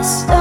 the stars